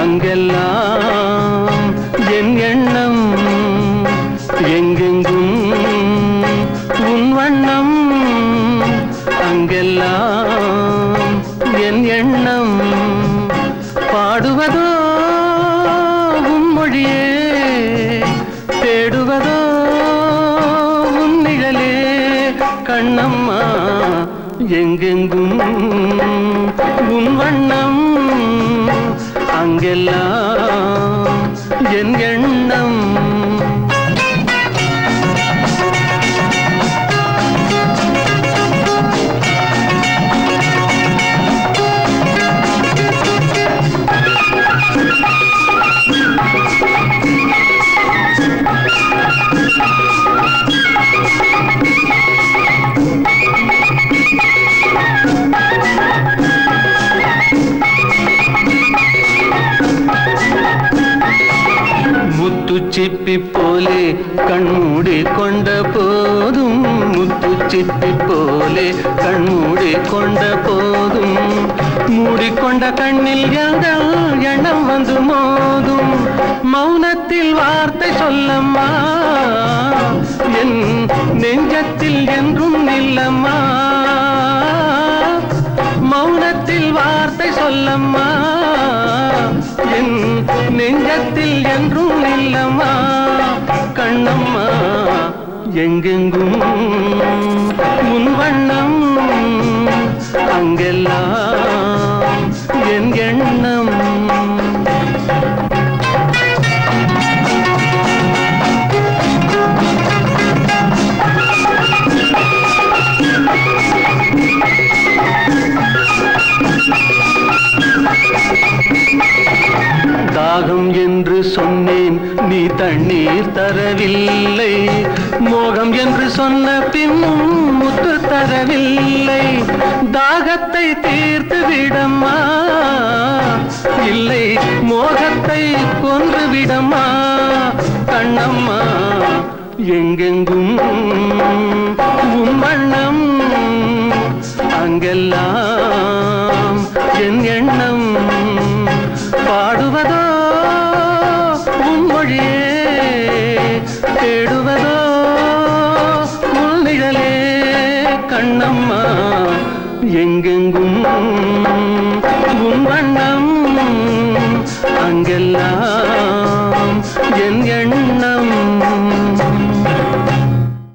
அங்கெல்லாம் என் எண்ணம் எங்கெங்கும் உன் வண்ணம். அங்கெல்லாம் என் எண்ணம் பாடுவதோ உன் மொழியே தேடுவதோ உன் நிழலே. கண்ணம்மா எங்கெங்கும் உன் வண்ணம் நாங்கெல்லாம் சிப்பி போலே கண்மூடி கொண்ட போதும். முத்து சிப்பி போலே கண்மூடி கொண்ட போதும். மூடிக்கொண்ட கண்ணில் எங்கள் எண்ணம் வந்து மோதும். மௌனத்தில் வார்த்தை சொல்லம்மா. என் நெஞ்சத்தில் என்றும் நில்லம்மா மௌனத்தில் வார்த்தை சொல்லம்மா. என் நெஞ்சத்தில் என்றும் எங்கெங்கும்? உன் வண்ணம் அங்கெல்லாம் என் எண்ணம். தாகம் என்று சொன்னேன் நீ தண்ணீர் தரவில்லை. மோகம் என்று சொன்ன பின்னும் முத்து தரவில்லை. தாகத்தை தீர்த்து விடம்மா. இல்லை மோகத்தை கொன்று விடம்மா. கண்ணம்மா எங்கெங்கும் உம்மண்ணம் அங்கெல்லாம் என் எண்ணம். பாடுவதோ மொழியே தேடுவதோ உன் கண்ணம்மா எங்கெங்கும் உன் வண்ணம் அங்கெல்லாம் என் எண்ணம்.